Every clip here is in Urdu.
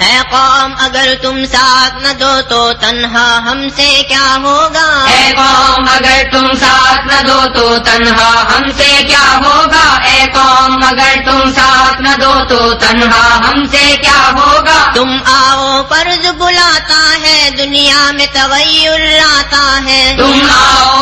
ہے قوم اگر تم ساتھ نہ دو تو تنہا ہم سے کیا ہوگا؟ اے قوم اگر تم ساتھ نہ دو تو تنہا ہم سے کیا ہوگا؟ اے قوم اگر تم ساتھ نہ دو تو تنہا ہم سے کیا ہوگا؟ تم آؤ فرض بلاتا ہے دنیا میں تویر آتا ہے۔ تم آؤ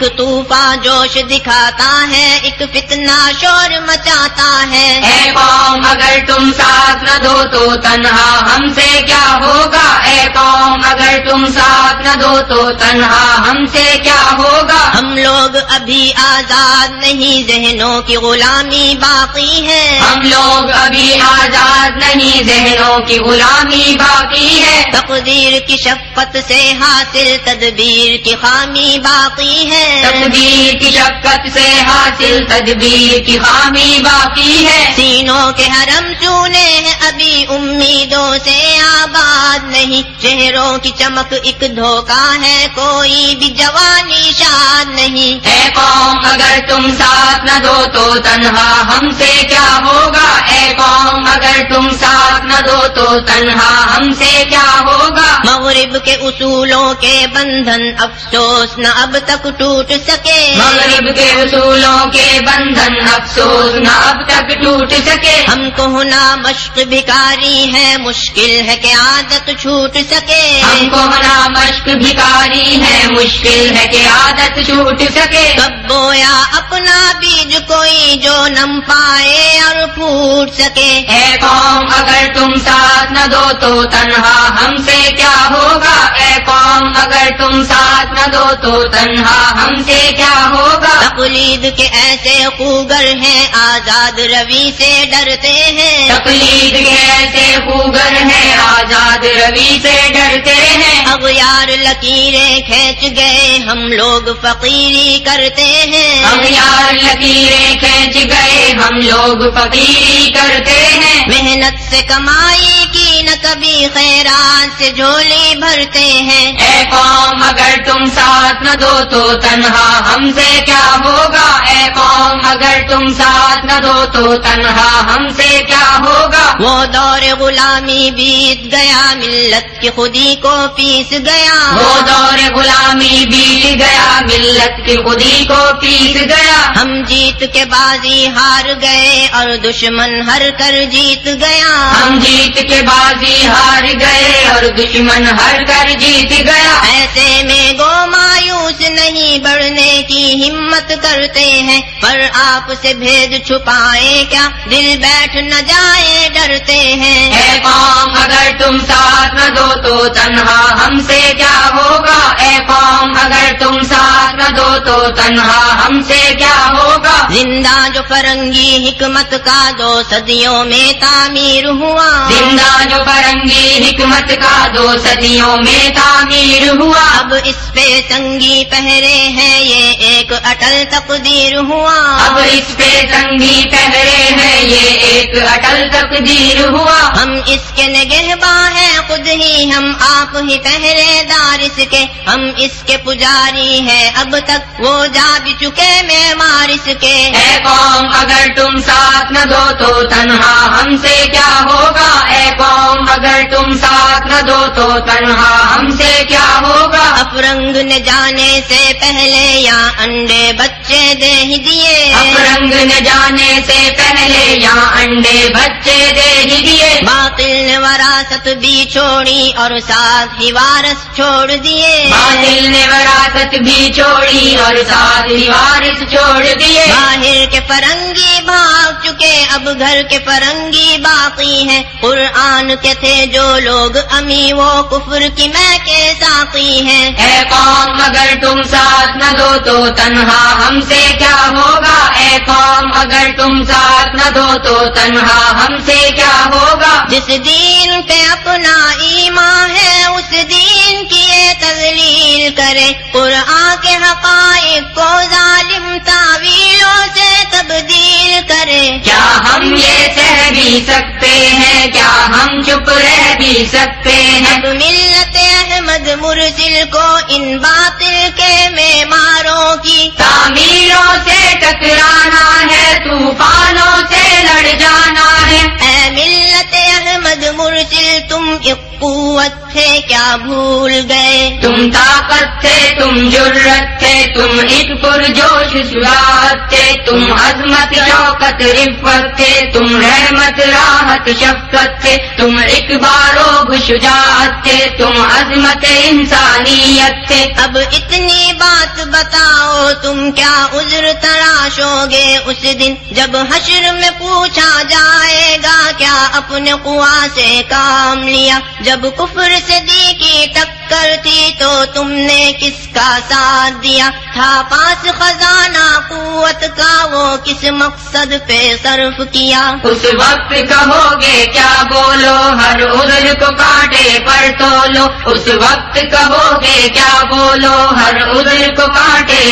ایک طوفان جوش دکھاتا ہے ایک فتنہ شور مچاتا ہے۔ اے قوم اگر تم ساتھ نہ دو تو تنہا ہم سے کیا ہوگا؟ اے قوم اگر تم ساتھ نہ دو تو تنہا ہم سے کیا ہوگا؟ ہم لوگ ابھی آزاد نہیں ذہنوں کی غلامی باقی ہے۔ ہم لوگ ابھی آزاد نہیں ذہنوں کی غلامی باقی ہے۔ تقدیر کی شفقت سے حاصل تدبیر کی خامی باقی ہے۔ تقدیر کی شفقت سے حاصل تدبیر کی خامی باقی ہے۔ سینوں کے حرم چونے ہیں ابھی امیدوں سے آباد نہیں۔ چہروں کی چمک ایک دھوکا ہے کوئی بھی جوانی شاد نہیں۔ اے قوم اگر تم ساتھ نہ دو تو تنہا ہم سے کیا ہوگا؟ اے قوم اگر تم تم ساتھ نہ دو تو تنہا ہم سے کیا ہوگا؟ مغرب کے اصولوں کے بندھن افسوس نہ اب تک ٹوٹ سکے۔ مغرب کے اصولوں کے بندھن افسوس نہ اب تک ٹوٹ سکے۔ ہم کو ہونا مشق بھکاری ہے مشکل ہے کہ عادت چھوٹ سکے۔ ہم کو ہونا مشق بھکاری ہے مشکل ہے کہ عادت چھوٹ سکے۔ کب بویا اپنا بیج کوئی جو نم پائے اور پھوٹ سکے۔ اے قوم اگر تم ساتھ نہ دو تو تنہا ہم سے تم ساتھ نہ دو تو تنہا ہم سے کیا ہوگا؟ تقلید کے ایسے خوگر ہیں آزاد روی سے ڈرتے ہیں۔ تقلید کے ایسے خوگر ہیں آزاد روی سے ڈرتے ہیں۔ اغیار لکیریں کھینچ گئے ہم لوگ فقیری کرتے ہیں۔ ہم یار لکیریں کھینچ گئے ہم لوگ فقیری کرتے ہیں محنت سے کمائی کی نہ کبھی خیرات سے جھولی بھرتے ہیں۔ اے قوم اگر تم ساتھ نہ دو تو تنہا ہم سے کیا ہوگا؟ اے قوم اگر تم ساتھ نہ دو تو تنہا ہم سے کیا ہوگا؟ وہ دور غلامی بیت گیا ملت کی خودی کو پیس گیا۔ وہ دور غلامی بیت گیا ملت کی خودی کو پیس گیا۔ ہم جیت کے بازی ہار گئے اور دشمن ہر کر جیت گیا۔ ہم جیت کے بازی ہار گئے اور دشمن ہر کر جیت گیا۔ ایسے میں گو مایوس نہیں بڑھنے کی ہمت کرتے ہیں۔ پر آپ سے بھید چھپائے کیا؟ دل بیٹھ نہ جائے ڈرتے ہیں۔ اے قوم اگر تم ساتھ نہ دو تو تنہا ہم سے کیا ہوگا تو تنہا ہم سے کیا ہوگا؟ زندہ جو فرنگی حکمت کا دو صدیوں میں تعمیر ہوا۔ زندہ جو فرنگی حکمت کا دو صدیوں میں تعمیر ہوا۔ اب اس پہ سنگی پہرے ہیں یہ ایک اٹل تقدیر ہوا۔ اب اس پہ تنگی پہرے ہیں یہ ایک اٹل تقدیر ہوا۔ ہم اس کے ہیں خود ہی ہم آپ ہی پہرے دار اس کے ہم اس کے پجاری ہیں۔ اب تک وہ جا بھی چکے میں مارس کے۔ اے قوم اگر تم ساتھ نہ دو تو تنہا ہم سے کیا ہوگا؟ اے قوم اگر تم ساتھ نہ دو تو تنہا ہم سے کیا ہوگا؟ افرنگ نے جانے سے پہلے یا انڈے بچے دے ہی دیے۔ افرنگ نے جانے سے پہلے یہاں انڈے بچے دے ہی دیے باطل نے وراثت بھی چھوڑی اور ساتھ ہی وارث چھوڑ دیے باطل نے وراثت بھی چھوڑی اور ساتھ ہی وارث چھوڑ دیے باہر کے فرنگی بھاگ چکے اب گھر کے فرنگی باقی ہیں قرآن کے تھے جو لوگ امی وہ کفر کی میں کے ساقی ہیں اے قوم اگر تم ساتھ نہ دو تو تنہا ہم سے کیا ہوگا اے قوم اگر تم ساتھ نہ دو تو تنہا ہم سے کیا ہوگا؟ جس دین پہ اپنا ایمان ہے اس دین کی یہ تذلیل کرے۔ قرآن کے حقائق کو ظالم تعویلوں سے تبدیل کرے۔ کیا ہم یہ سہ بھی سکتے ہیں؟ کیا ہم چپ رہ بھی سکتے ہیں؟ ملت احمد مرسل کو ان باطل کے معماروں کی۔ تعمیروں سے ٹکرانا ہے طوفانوں سے لڑ جانا ہے۔ اے ملت احمد مرسل تم ایک قوت تھے کیا بھول گئے؟ تم طاقت تھے تم جرت تھے تم ایک پرجوش سرات تھے تم عظمت شوقت رفت تھے تم رحمت راحت شفقت تھے تم ایک بارو شجاعت تھے تم عظمت انسانیت تھے۔ اب اتنی بات بتاؤ تم کیا عذر تراشو گے اس دن؟ جب حشر میں پوچھا جائے گا کیا اپنے قوا سے کام لیا؟ جب کفر سے دی کی ٹکر تھی تو تم نے کس کا ساتھ دیا تھا؟ پاس خزانہ قوت کا وہ کس مقصد پہ صرف کیا؟ اس وقت کہو گے کیا بولو؟ ہر عذر کو کاٹے پر تولو۔ اس وقت کہو گے کیا بولو؟ ہر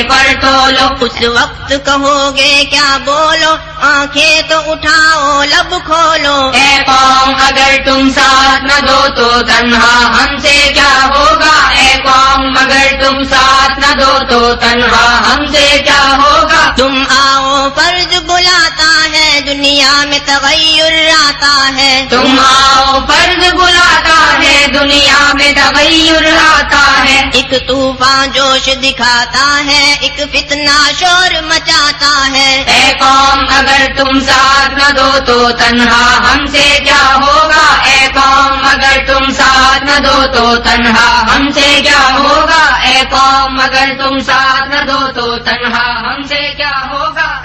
پر تولو اس وقت کہو گے کیا بولو؟ آنکھیں تو اٹھاؤ، لب کھولو۔ اے قوم، اگر تم ساتھ نہ دو تو تنہا ہم سے کیا ہوگا؟ اے قوم، اگر تم ساتھ نہ دو تو تنہا ہم سے کیا ہوگا؟ تم آؤ، فرض بلاتا ہے، دنیا میں تغیر آتا ہے۔ تم آؤ، فرض بلاتا ہے، دنیا میں تغیر آتا ہے۔ ایک طوفان جوش دکھاتا ہے، ایک فتنہ شور مچاتا ہے۔ اے قوم، اگر تم ساتھ نہ دو تو تنہا ہم سے کیا ہوگا؟ اے قوم، اگر تم ساتھ نہ دو تو تنہا ہم سے کیا ہوگا؟ اے قوم، اگر تم ساتھ نہ دو تو تنہا ہم سے کیا ہوگا؟